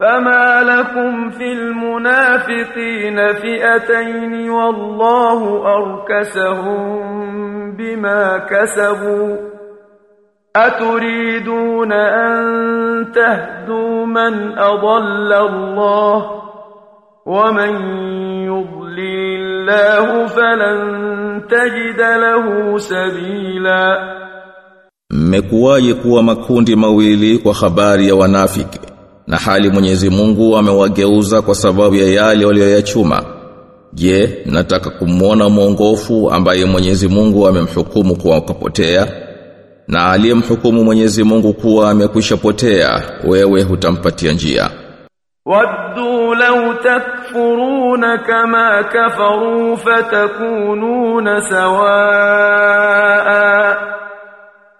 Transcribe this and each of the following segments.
فما لكم في المنافقين فئتين والله أركسهم بما كسبوا أتريدون أن تهدوا من أضل الله ومن يضلل الله فلن تجد له سبيلا Mmekuwaje kuwa makundi mawili ya wanafiki. na hali Mwenyezi Mungu amewageuza kwa sababu ya yale walioyachuma. Je, nataka kumwona mwongofu ambaye Mwenyezi Mungu amemhukumu kwa kupotea? Na aliyemhukumu Mwenyezi Mungu kuwa amekwisha potea, wewe hutampatia njia. Waddu law takfuruna kama kafaru fatakununa sawaa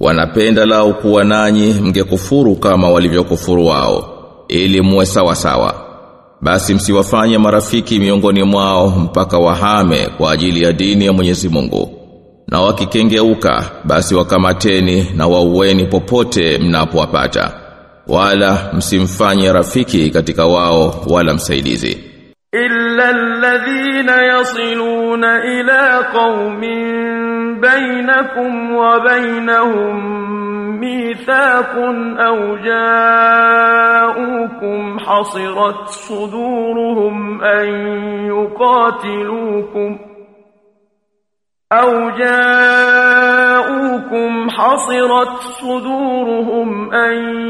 Wanapenda lao kuwa nanyi mngekufuru kama walivyokufuru wao ili muwe sawa sawa basi msiwafanye marafiki miongoni mwao mpaka wahame kwa ajili ya dini ya Mwenyezi Mungu. Na wakikengeuka basi wakamateni na waueni popote mnapowapata. Wala msimfanye rafiki katika wao wala msaidizi إلا الذين يصلون إلى قوم بينكم وبينهم ميثاق أو جاءوكم حصرت صدورهم أن يقاتلوكم أو جاءوكم حصرت صدورهم أن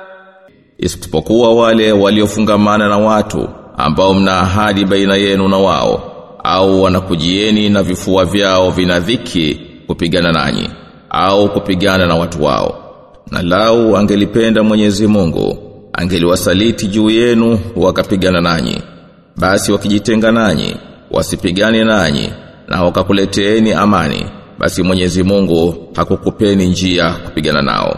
isipokuwa wale waliofungamana na watu ambao mna ahadi baina yenu na wao au wanakujieni na vifua vyao vina dhiki kupigana nanyi au kupigana na watu wao. Na lau angelipenda Mwenyezi Mungu angeliwasaliti juu yenu wakapigana nanyi. Basi wakijitenga nanyi wasipigane nanyi na wakakuleteeni amani basi Mwenyezi Mungu hakukupeni njia kupigana nao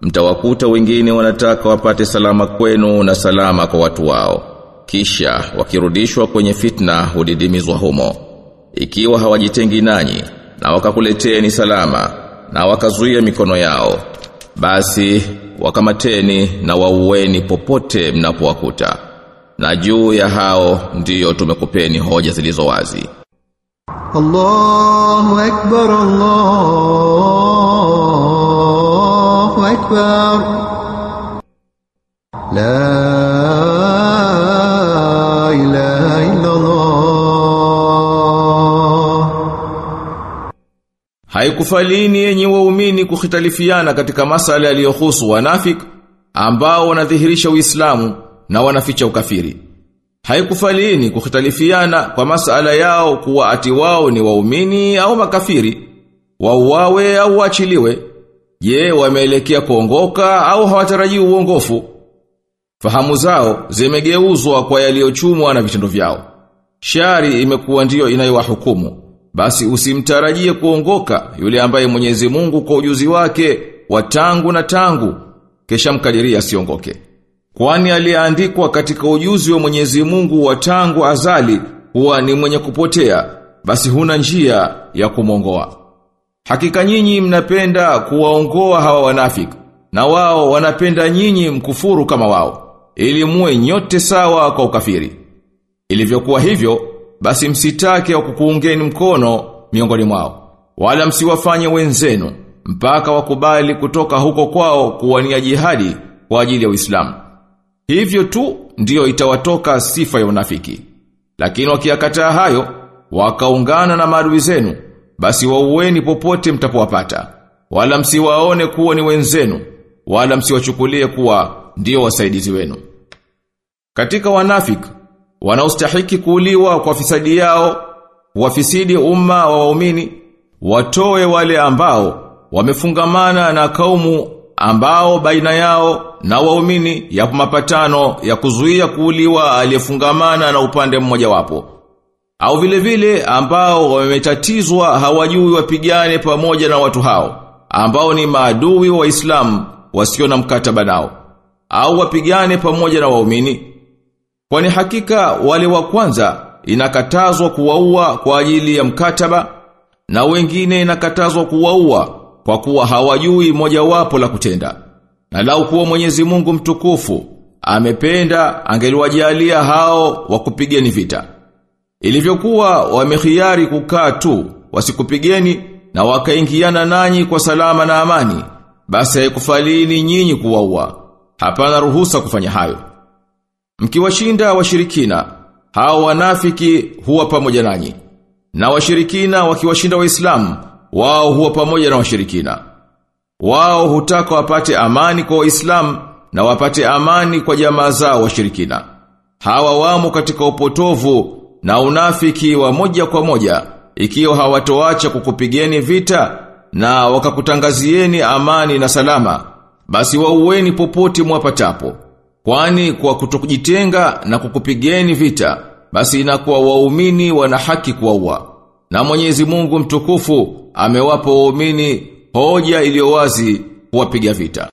mtawakuta wengine wanataka wapate salama kwenu na salama kwa watu wao. Kisha wakirudishwa kwenye fitna hudidimizwa humo. Ikiwa hawajitengi nanyi na wakakuleteni salama na wakazuia mikono yao basi wakamateni na waueni popote mnapowakuta. Na juu ya hao ndiyo tumekupeni hoja zilizo wazi. Allahu akbar Allah أكبر لا إله إلا الله Haikufalini yenye waumini kukhitalifiana katika masala yaliyohusu wanafik ambao wanadhihirisha Uislamu na wanaficha ukafiri. Haikufalini kukhitalifiana kwa masala yao kuwa ati wao ni waumini au makafiri, wauawe au waachiliwe. Je, wameelekea kuongoka au hawatarajii uongofu? Fahamu zao zimegeuzwa kwa yaliyochumwa na vitendo vyao. Shari imekuwa ndiyo inayowahukumu, basi usimtarajie kuongoka yule ambaye Mwenyezi Mungu kwa ujuzi wake wa tangu na tangu kesha mkadiria asiongoke. Kwani aliyeandikwa katika ujuzi wa Mwenyezi Mungu wa tangu azali huwa ni mwenye kupotea, basi huna njia ya kumongoa. Hakika nyinyi mnapenda kuwaongoa hawa wanafiki, na wao wanapenda nyinyi mkufuru kama wao, ili muwe nyote sawa kwa ukafiri. Ilivyokuwa hivyo, basi msitake wa kukuungeni mkono miongoni mwao, wala msiwafanye wenzenu, mpaka wakubali kutoka huko kwao kuwania jihadi kwa ajili ya Uislamu. Hivyo tu ndiyo itawatoka sifa ya unafiki. Lakini wakiakataa hayo, wakaungana na maadui zenu, basi waueni popote mtapowapata. Wala msiwaone kuwa ni wenzenu, wala msiwachukulie kuwa ndio wasaidizi wenu. Katika wanafiki, wanaostahiki kuuliwa kwa fisadi yao, wafisidi umma wa waumini, watoe wale ambao wamefungamana na kaumu ambao baina yao na waumini yapo mapatano ya kuzuia kuuliwa aliyefungamana na upande mmoja wapo. Au vile vile ambao wametatizwa hawajui wapigane pamoja na watu hao, ambao ni maadui wa Uislamu wasio na mkataba nao. Au wapigane pamoja na waumini. Kwani hakika wale wa kwanza inakatazwa kuwaua kwa ajili ya mkataba na wengine inakatazwa kuwaua kwa kuwa hawajui mojawapo la kutenda. Na lau kuwa Mwenyezi Mungu mtukufu amependa angeliwajalia hao wakupigeni vita. Ilivyokuwa wamehiari kukaa tu wasikupigeni na wakaingiana nanyi kwa salama na amani, basi haikufalini nyinyi kuwaua. Hapana ruhusa kufanya hayo. Mkiwashinda washirikina, hao wanafiki huwa pamoja nanyi. Na washirikina wakiwashinda waislamu, wao huwa pamoja na washirikina. Wao hutaka wapate amani kwa waislamu na wapate amani kwa jamaa zao washirikina. Hawa wamo katika upotovu na unafiki wa moja kwa moja, ikiwa hawatoacha kukupigeni vita na wakakutangazieni amani na salama, basi waueni popote mwapatapo. Kwani kwa kutokujitenga na kukupigeni vita, basi inakuwa waumini wana haki kuwaua. Na Mwenyezi Mungu mtukufu amewapa waumini hoja iliyowazi kuwapiga vita.